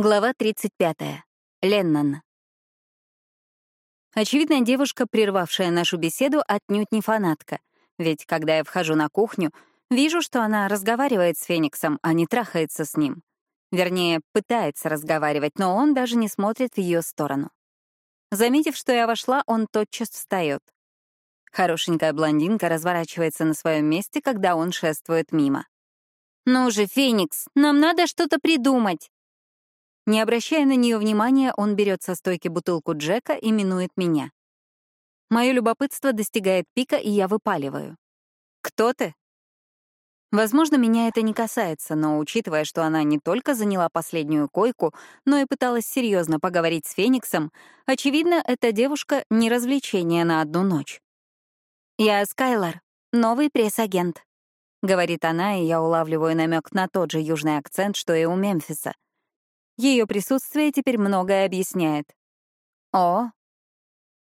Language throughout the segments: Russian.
Глава 35. Леннон. Очевидно, девушка, прервавшая нашу беседу, отнюдь не фанатка. Ведь когда я вхожу на кухню, вижу, что она разговаривает с Фениксом, а не трахается с ним. Вернее, пытается разговаривать, но он даже не смотрит в ее сторону. Заметив, что я вошла, он тотчас встает. Хорошенькая блондинка разворачивается на своем месте, когда он шествует мимо. «Ну же, Феникс, нам надо что-то придумать!» Не обращая на нее внимания, он берет со стойки бутылку Джека и минует меня. Мое любопытство достигает пика, и я выпаливаю. «Кто ты?» Возможно, меня это не касается, но учитывая, что она не только заняла последнюю койку, но и пыталась серьезно поговорить с Фениксом, очевидно, эта девушка — не развлечение на одну ночь. «Я Скайлор, новый пресс-агент», — говорит она, и я улавливаю намек на тот же южный акцент, что и у Мемфиса — ее присутствие теперь многое объясняет. О,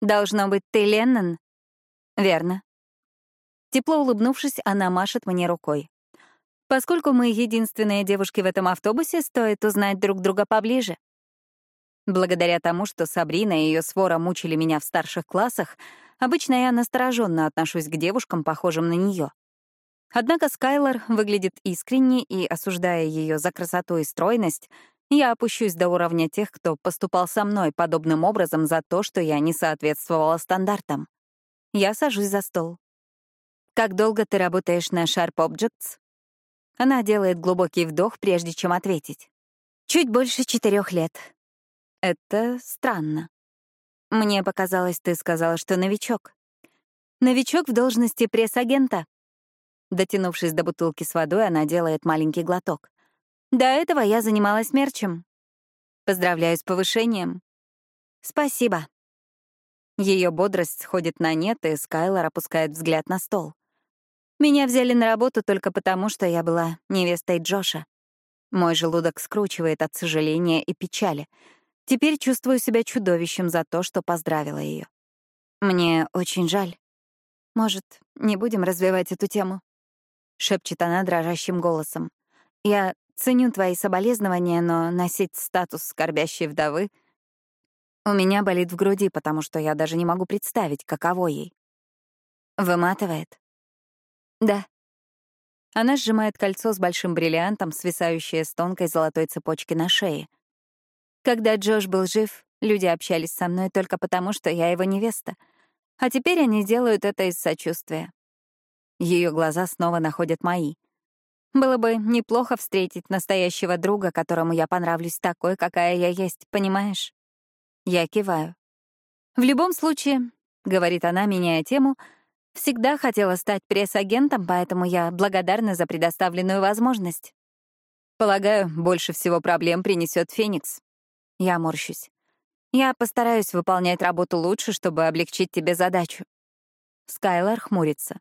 должно быть, ты Леннон? Верно. Тепло улыбнувшись, она машет мне рукой. Поскольку мы единственные девушки в этом автобусе, стоит узнать друг друга поближе. Благодаря тому, что Сабрина и ее свора мучили меня в старших классах, обычно я настороженно отношусь к девушкам, похожим на нее. Однако Скайлор выглядит искренне и, осуждая ее за красоту и стройность, я опущусь до уровня тех, кто поступал со мной подобным образом за то, что я не соответствовала стандартам. Я сажусь за стол. «Как долго ты работаешь на Sharp Objects?» Она делает глубокий вдох, прежде чем ответить. «Чуть больше четырех лет». «Это странно. Мне показалось, ты сказала, что новичок». «Новичок в должности пресс-агента». Дотянувшись до бутылки с водой, она делает маленький глоток. До этого я занималась мерчем. Поздравляю с повышением. Спасибо. Ее бодрость сходит на нет, и Скайлор опускает взгляд на стол. Меня взяли на работу только потому, что я была невестой Джоша. Мой желудок скручивает от сожаления и печали. Теперь чувствую себя чудовищем за то, что поздравила ее. Мне очень жаль. Может, не будем развивать эту тему? Шепчет она дрожащим голосом. Я Ценю твои соболезнования, но носить статус скорбящей вдовы... У меня болит в груди, потому что я даже не могу представить, каково ей. Выматывает? Да. Она сжимает кольцо с большим бриллиантом, свисающее с тонкой золотой цепочки на шее. Когда Джош был жив, люди общались со мной только потому, что я его невеста. А теперь они делают это из сочувствия. Ее глаза снова находят мои. Было бы неплохо встретить настоящего друга, которому я понравлюсь такой, какая я есть, понимаешь? Я киваю. В любом случае, — говорит она, меняя тему, — всегда хотела стать пресс-агентом, поэтому я благодарна за предоставленную возможность. Полагаю, больше всего проблем принесет Феникс. Я морщусь. Я постараюсь выполнять работу лучше, чтобы облегчить тебе задачу. Скайлор хмурится.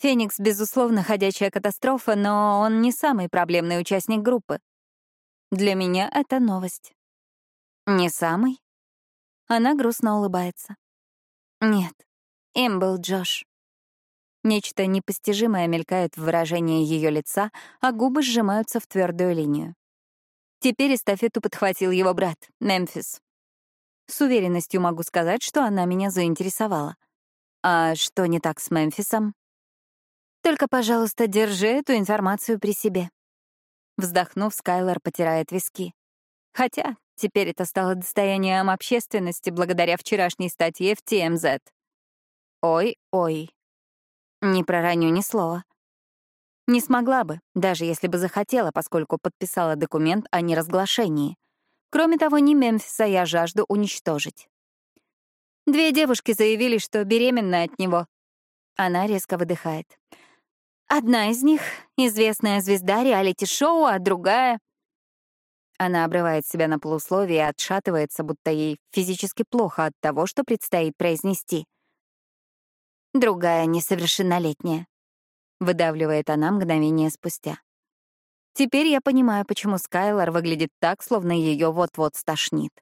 Феникс, безусловно, ходячая катастрофа, но он не самый проблемный участник группы. Для меня это новость. Не самый? Она грустно улыбается. Нет, им был Джош. Нечто непостижимое мелькает в выражении ее лица, а губы сжимаются в твердую линию. Теперь эстафету подхватил его брат, Мемфис. С уверенностью могу сказать, что она меня заинтересовала. А что не так с Мемфисом? Только, пожалуйста, держи эту информацию при себе. Вздохнув, Скайлор потирает виски. Хотя теперь это стало достоянием общественности благодаря вчерашней статье в TMZ. Ой-ой. Не пророню ни слова. Не смогла бы, даже если бы захотела, поскольку подписала документ о неразглашении. Кроме того, не Мемфиса я жажду уничтожить. Две девушки заявили, что беременна от него. Она резко выдыхает. Одна из них — известная звезда реалити-шоу, а другая... Она обрывает себя на полусловие и отшатывается, будто ей физически плохо от того, что предстоит произнести. Другая несовершеннолетняя. Выдавливает она мгновение спустя. Теперь я понимаю, почему Скайлор выглядит так, словно ее вот-вот стошнит.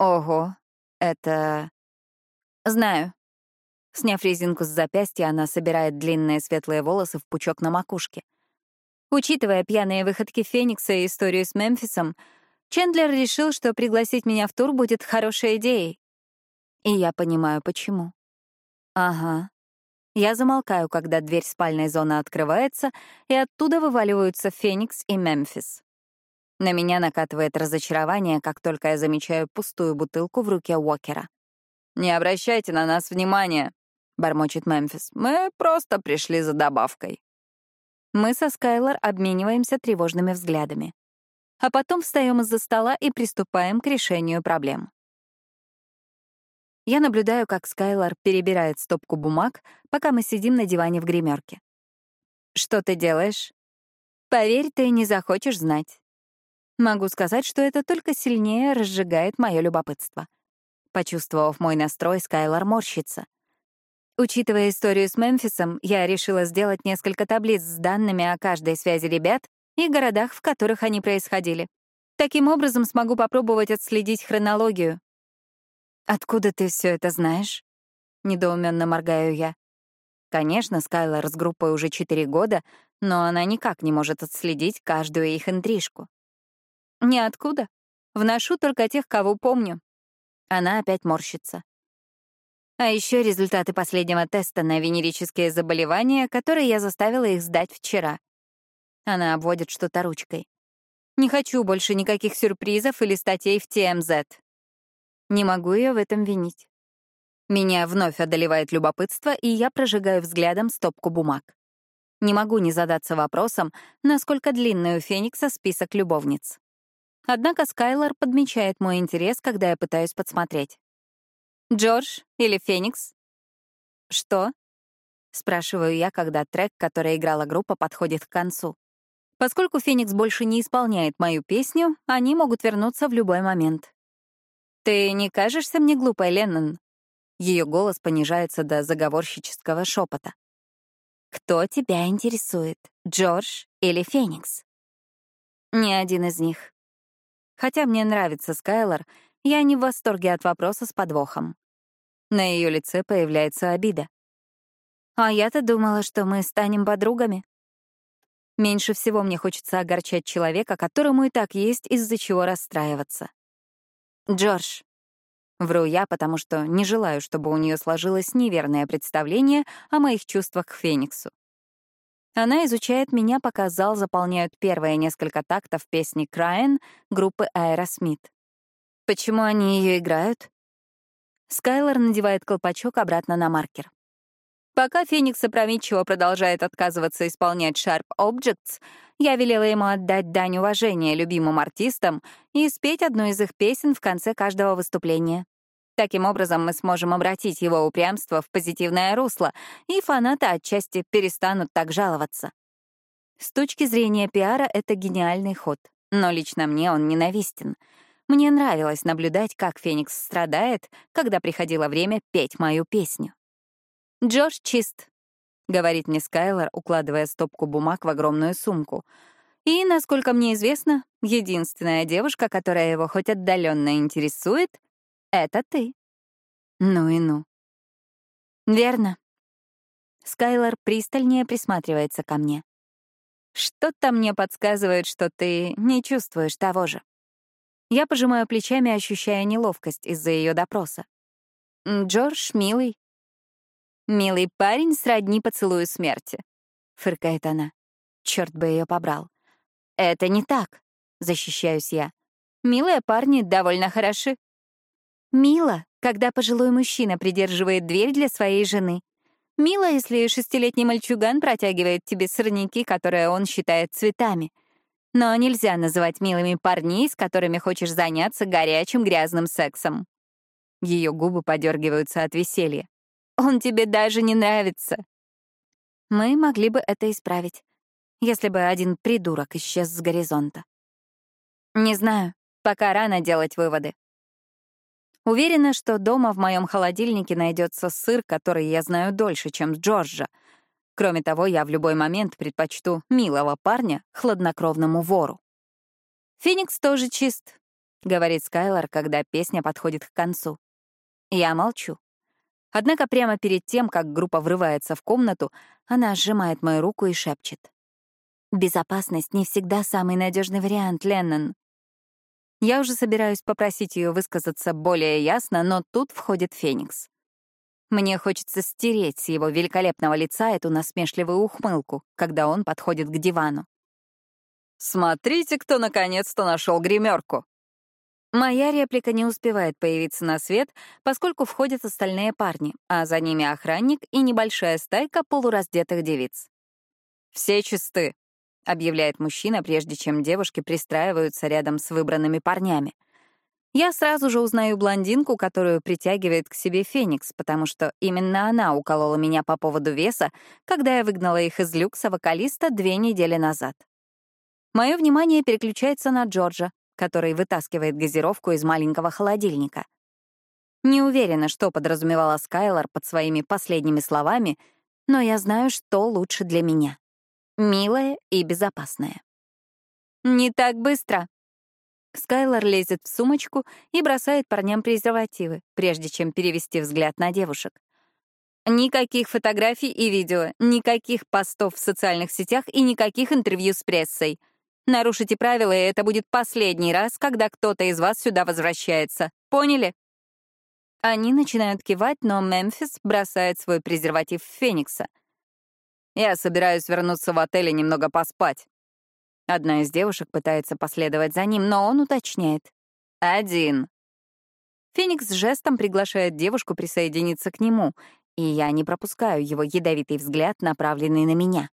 Ого, это... Знаю, Сняв резинку с запястья, она собирает длинные светлые волосы в пучок на макушке. Учитывая пьяные выходки Феникса и историю с Мемфисом, Чендлер решил, что пригласить меня в тур будет хорошей идеей. И я понимаю, почему. Ага. Я замолкаю, когда дверь спальной зоны открывается, и оттуда вываливаются Феникс и Мемфис. На меня накатывает разочарование, как только я замечаю пустую бутылку в руке Уокера. «Не обращайте на нас внимания», — бормочет Мемфис. «Мы просто пришли за добавкой». Мы со Скайлор обмениваемся тревожными взглядами. А потом встаем из-за стола и приступаем к решению проблем. Я наблюдаю, как Скайлор перебирает стопку бумаг, пока мы сидим на диване в гримерке. «Что ты делаешь?» «Поверь, ты не захочешь знать». Могу сказать, что это только сильнее разжигает мое любопытство. Почувствовав мой настрой, Скайлор морщится. Учитывая историю с Мемфисом, я решила сделать несколько таблиц с данными о каждой связи ребят и городах, в которых они происходили. Таким образом смогу попробовать отследить хронологию. «Откуда ты все это знаешь?» — недоуменно моргаю я. Конечно, Скайлор с группой уже четыре года, но она никак не может отследить каждую их интрижку. Ниоткуда. Вношу только тех, кого помню. Она опять морщится. А еще результаты последнего теста на венерические заболевания, которые я заставила их сдать вчера. Она обводит что-то ручкой. Не хочу больше никаких сюрпризов или статей в ТМЗ. Не могу ее в этом винить. Меня вновь одолевает любопытство, и я прожигаю взглядом стопку бумаг. Не могу не задаться вопросом, насколько длинный у Феникса список любовниц. Однако Скайлор подмечает мой интерес, когда я пытаюсь подсмотреть. Джордж или Феникс? Что? Спрашиваю я, когда трек, который играла группа, подходит к концу. Поскольку Феникс больше не исполняет мою песню, они могут вернуться в любой момент. «Ты не кажешься мне глупой, Леннон?» Ее голос понижается до заговорщического шепота. «Кто тебя интересует, Джордж или Феникс?» «Ни один из них». Хотя мне нравится Скайлор, я не в восторге от вопроса с подвохом. На ее лице появляется обида. А я-то думала, что мы станем подругами. Меньше всего мне хочется огорчать человека, которому и так есть из-за чего расстраиваться. Джордж. Вру я, потому что не желаю, чтобы у нее сложилось неверное представление о моих чувствах к Фениксу. Она изучает меня, пока зал заполняют первые несколько тактов песни «Crying» группы Aerosmith. Почему они ее играют? Скайлор надевает колпачок обратно на маркер. Пока Феникс опрометчиво продолжает отказываться исполнять Sharp Objects, я велела ему отдать дань уважения любимым артистам и спеть одну из их песен в конце каждого выступления. Таким образом, мы сможем обратить его упрямство в позитивное русло, и фанаты отчасти перестанут так жаловаться. С точки зрения пиара это гениальный ход, но лично мне он ненавистен — мне нравилось наблюдать, как Феникс страдает, когда приходило время петь мою песню. «Джордж чист», — говорит мне Скайлор, укладывая стопку бумаг в огромную сумку. «И, насколько мне известно, единственная девушка, которая его хоть отдаленно интересует, — это ты». Ну и ну. Верно. Скайлор пристальнее присматривается ко мне. Что-то мне подсказывает, что ты не чувствуешь того же. Я пожимаю плечами, ощущая неловкость из-за ее допроса. «Джордж милый». «Милый парень сродни поцелую смерти», — фыркает она. Черт бы ее побрал. «Это не так», — защищаюсь я. «Милые парни довольно хороши». «Мило, когда пожилой мужчина придерживает дверь для своей жены. Мило, если шестилетний мальчуган протягивает тебе сорняки, которые он считает цветами. Но нельзя называть милыми парней, с которыми хочешь заняться горячим грязным сексом. Ее губы подергиваются от веселья. Он тебе даже не нравится. Мы могли бы это исправить, если бы один придурок исчез с горизонта. Не знаю, пока рано делать выводы. Уверена, что дома в моем холодильнике найдется сыр, который я знаю дольше, чем Джорджа — Кроме того, я в любой момент предпочту милого парня хладнокровному вору. «Феникс тоже чист», — говорит Скайлор, когда песня подходит к концу. Я молчу. Однако прямо перед тем, как группа врывается в комнату, она сжимает мою руку и шепчет. «Безопасность не всегда самый надежный вариант, Леннон». Я уже собираюсь попросить ее высказаться более ясно, но тут входит Феникс. Мне хочется стереть с его великолепного лица эту насмешливую ухмылку, когда он подходит к дивану. «Смотрите, кто наконец-то нашел гримерку!» Моя реплика не успевает появиться на свет, поскольку входят остальные парни, а за ними охранник и небольшая стайка полураздетых девиц. «Все чисты», — объявляет мужчина, прежде чем девушки пристраиваются рядом с выбранными парнями. Я сразу же узнаю блондинку, которую притягивает к себе Феникс, потому что именно она уколола меня по поводу веса, когда я выгнала их из люкса вокалиста две недели назад. Мое внимание переключается на Джорджа, который вытаскивает газировку из маленького холодильника. Не уверена, что подразумевала Скайлор под своими последними словами, но я знаю, что лучше для меня. Милое и безопасное. «Не так быстро!» Скайлор лезет в сумочку и бросает парням презервативы, прежде чем перевести взгляд на девушек. Никаких фотографий и видео, никаких постов в социальных сетях и никаких интервью с прессой. Нарушите правила, и это будет последний раз, когда кто-то из вас сюда возвращается. Поняли? Они начинают кивать, но Мемфис бросает свой презерватив в Феникса. Я собираюсь вернуться в отель и немного поспать. Одна из девушек пытается последовать за ним, но он уточняет. «Один». Феникс жестом приглашает девушку присоединиться к нему, и я не пропускаю его ядовитый взгляд, направленный на меня.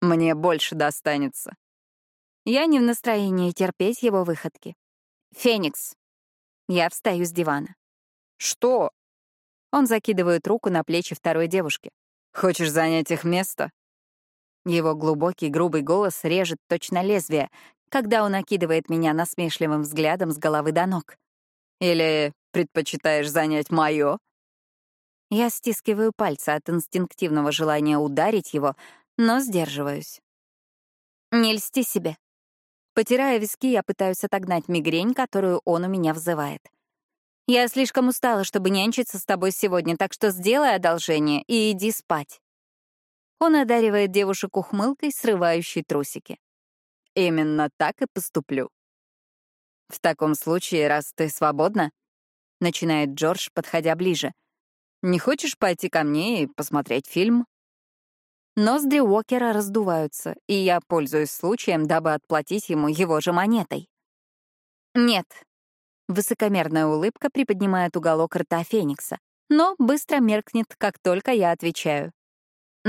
«Мне больше достанется», я не в настроении терпеть его выходки. «Феникс!» Я встаю с дивана. «Что?» Он закидывает руку на плечи второй девушки. «Хочешь занять их место?» Его глубокий, грубый голос режет точно лезвие, когда он окидывает меня насмешливым взглядом с головы до ног. «Или предпочитаешь занять мое?» Я стискиваю пальцы от инстинктивного желания ударить его, но сдерживаюсь. «Не льсти себе», Потирая виски, я пытаюсь отогнать мигрень, которую он у меня взывает. «Я слишком устала, чтобы нянчиться с тобой сегодня, так что сделай одолжение и иди спать». Он одаривает девушек ухмылкой, срывающей трусики. «Именно так и поступлю». «В таком случае, раз ты свободна», — начинает Джордж, подходя ближе, «не хочешь пойти ко мне и посмотреть фильм?» Ноздри Уокера раздуваются, и я пользуюсь случаем, дабы отплатить ему его же монетой. «Нет». Высокомерная улыбка приподнимает уголок рта Феникса, но быстро меркнет, как только я отвечаю.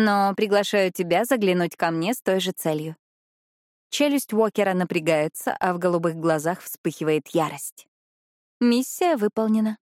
«Но приглашаю тебя заглянуть ко мне с той же целью». Челюсть Уокера напрягается, а в голубых глазах вспыхивает ярость. Миссия выполнена.